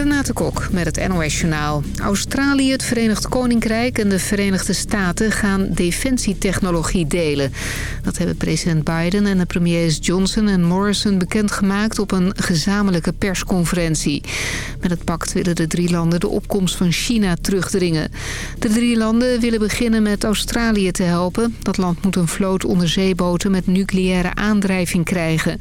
Renate Kok met het NOS Journaal. Australië, het Verenigd Koninkrijk en de Verenigde Staten gaan defensietechnologie delen. Dat hebben president Biden en de premiers Johnson en Morrison bekendgemaakt op een gezamenlijke persconferentie. Met het pact willen de drie landen de opkomst van China terugdringen. De drie landen willen beginnen met Australië te helpen. Dat land moet een vloot onderzeeboten met nucleaire aandrijving krijgen.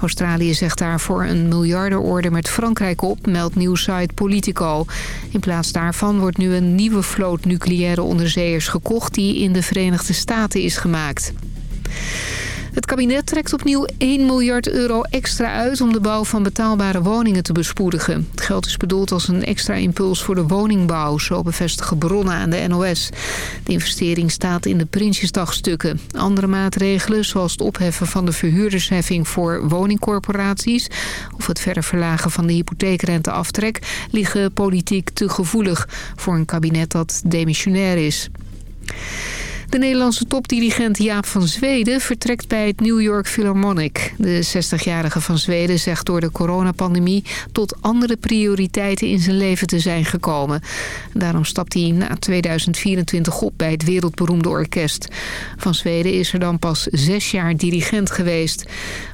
Australië zegt daarvoor een miljardenorde met Frankrijk op, meldt nieuwsite Politico. In plaats daarvan wordt nu een nieuwe vloot nucleaire onderzeeërs gekocht... die in de Verenigde Staten is gemaakt. Het kabinet trekt opnieuw 1 miljard euro extra uit om de bouw van betaalbare woningen te bespoedigen. Het geld is bedoeld als een extra impuls voor de woningbouw, zo bevestigen bronnen aan de NOS. De investering staat in de Prinsjesdagstukken. Andere maatregelen, zoals het opheffen van de verhuurdersheffing voor woningcorporaties of het verder verlagen van de hypotheekrenteaftrek, liggen politiek te gevoelig voor een kabinet dat demissionair is. De Nederlandse topdirigent Jaap van Zweden vertrekt bij het New York Philharmonic. De 60-jarige van Zweden zegt door de coronapandemie tot andere prioriteiten in zijn leven te zijn gekomen. Daarom stapt hij na 2024 op bij het wereldberoemde orkest. Van Zweden is er dan pas zes jaar dirigent geweest.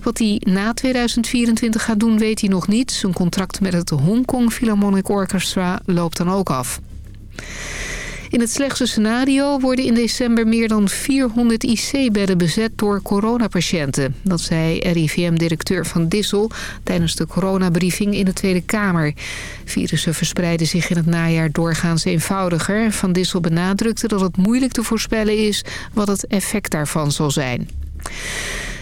Wat hij na 2024 gaat doen weet hij nog niet. Zijn contract met het Hongkong Philharmonic Orchestra loopt dan ook af. In het slechtste scenario worden in december meer dan 400 IC-bedden bezet door coronapatiënten. Dat zei RIVM-directeur Van Dissel tijdens de coronabriefing in de Tweede Kamer. Virussen verspreiden zich in het najaar doorgaans eenvoudiger. Van Dissel benadrukte dat het moeilijk te voorspellen is wat het effect daarvan zal zijn.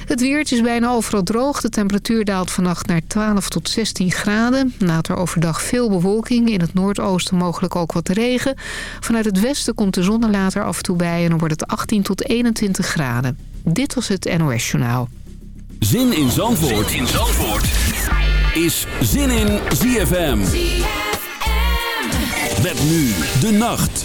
Het weer is bijna overal droog. De temperatuur daalt vannacht naar 12 tot 16 graden. Later overdag veel bewolking. In het noordoosten mogelijk ook wat regen. Vanuit het westen komt de zon er later af en toe bij. En dan wordt het 18 tot 21 graden. Dit was het NOS Journaal. Zin in Zandvoort, zin in Zandvoort. is Zin in ZFM. ZFM. Met nu de nacht.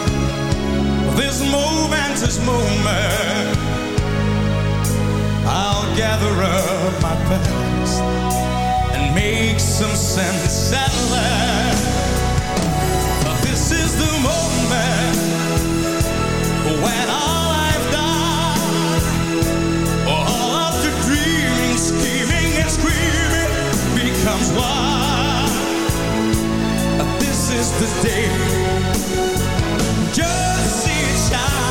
momentous moment. I'll gather up my past and make some sense at last. This is the moment when all I've done, all of the dreaming, scheming, and screaming becomes one. This is the day. Just see it shine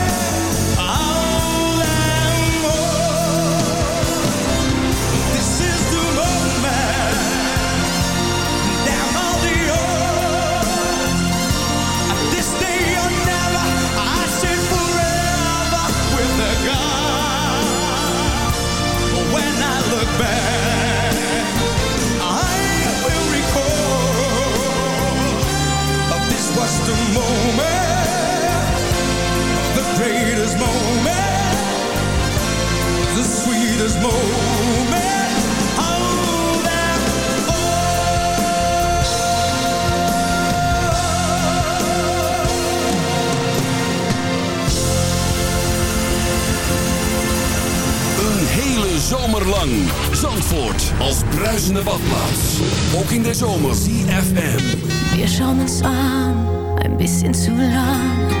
Greatest moment, the sweetest moment. hele zomer lang. Zandvoort als bruisende badplaats. Ook in de zomer. CFM. Wir schauen uns an, ein bisschen zu lang.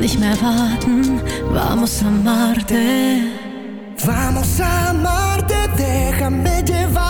nicht mehr warten. Vamos a amarte. Vamos a amarte, déjame llevar.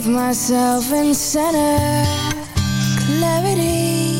with myself in center. Clarity.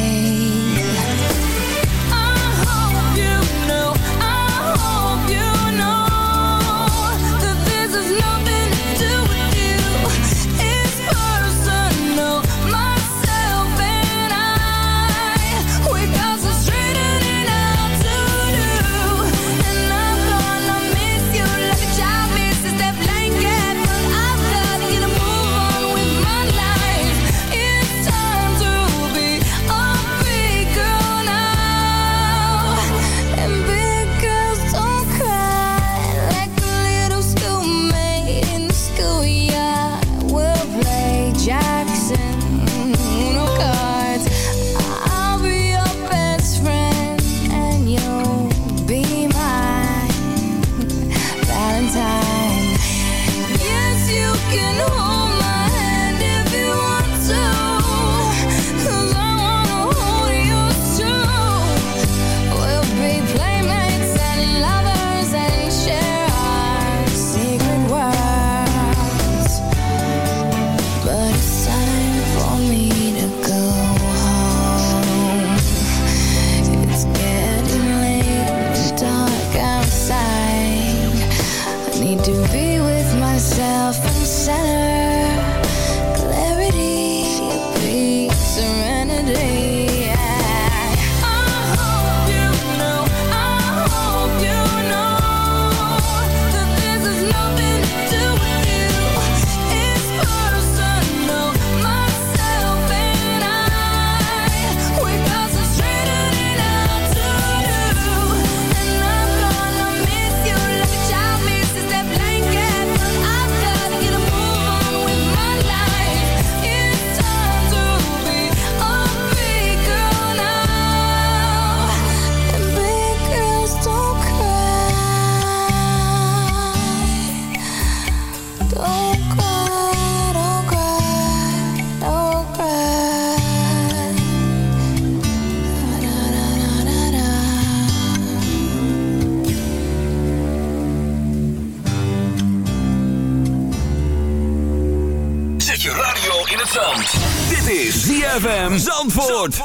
zand. Dit is ZFM Zandvoort.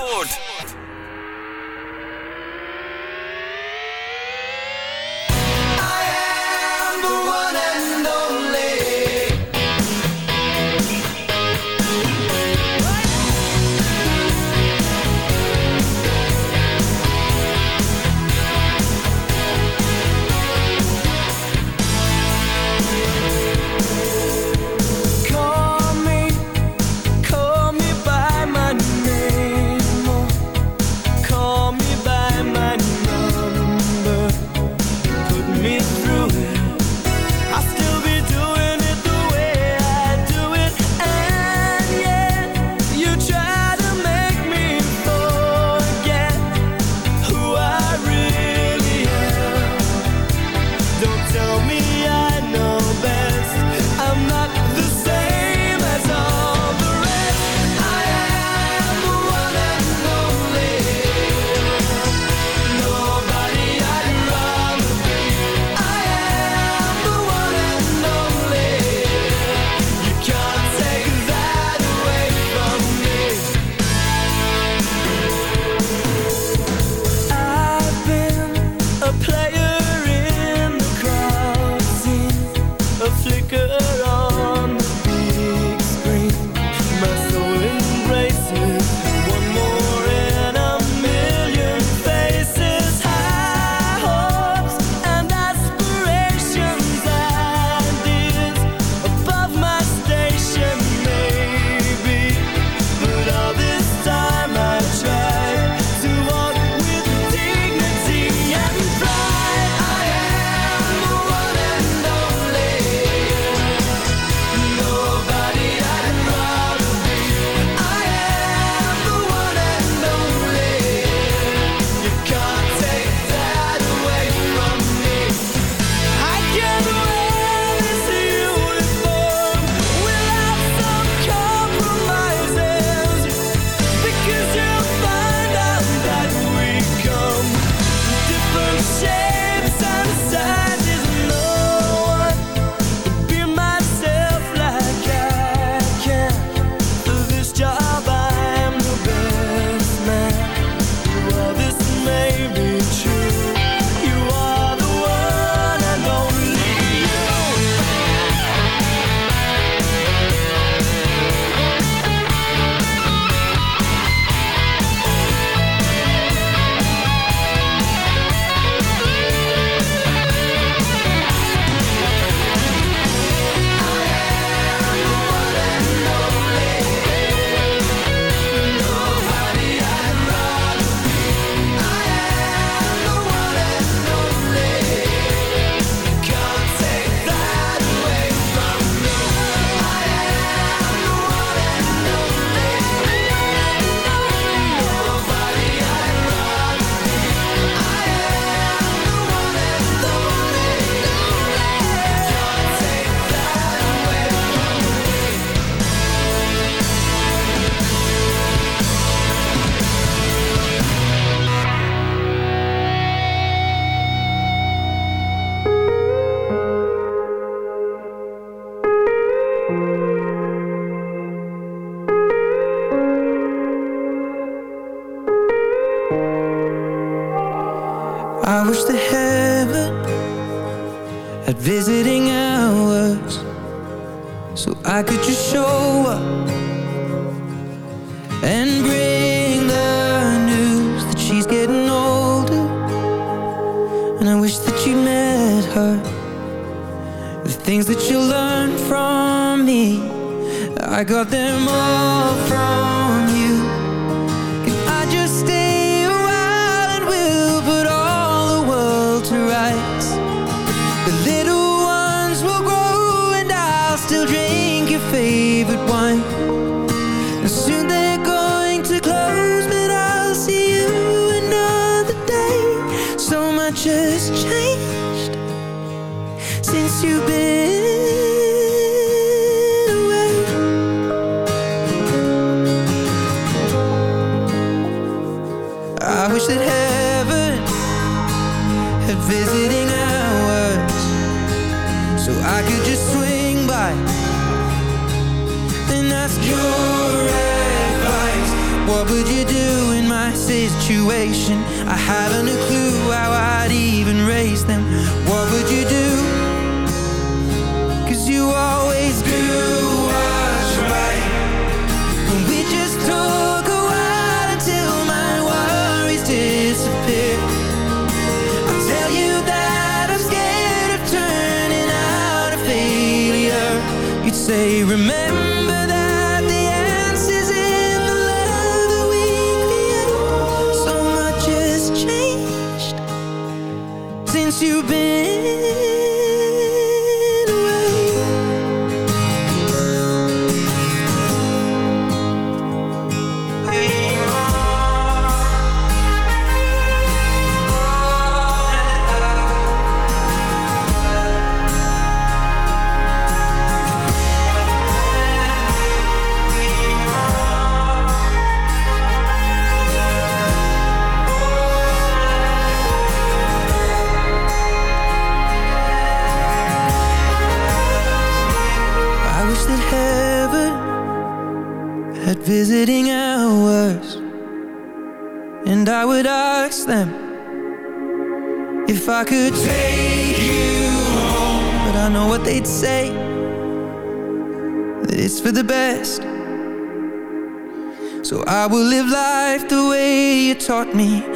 taught me.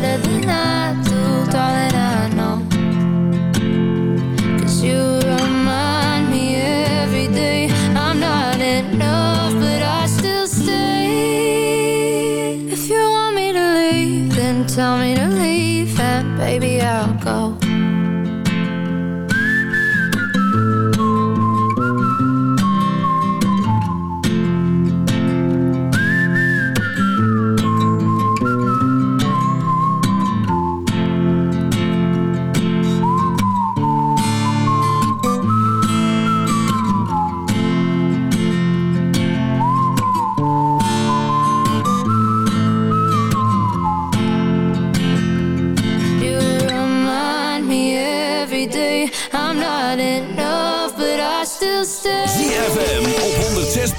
better than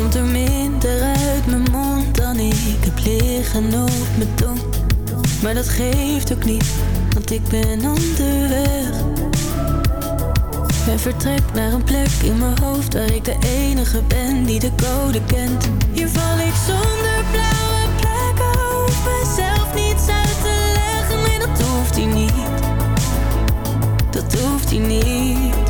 Komt er minder uit mijn mond dan ik heb liggen op mijn tong. Maar dat geeft ook niet, want ik ben onderweg. En vertrek naar een plek in mijn hoofd waar ik de enige ben die de code kent. Hier val ik zonder blauwe plekken, hoef mezelf niets uit te leggen. Nee, dat hoeft hij niet. Dat hoeft hij niet.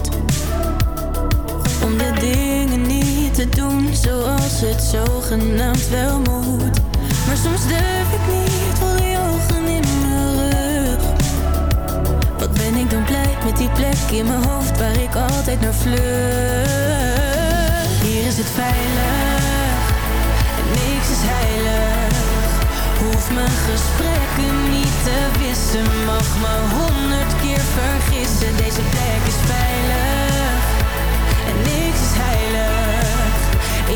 Te doen zoals het zogenaamd wel moet. Maar soms durf ik niet, voel die ogen in mijn rug. Wat ben ik dan blij met die plek in mijn hoofd waar ik altijd naar vlucht. Hier is het veilig en niks is heilig. Hoef mijn gesprekken niet te wissen, mag me honderd keer vergissen. Deze plek is veilig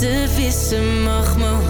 te vissen, mag me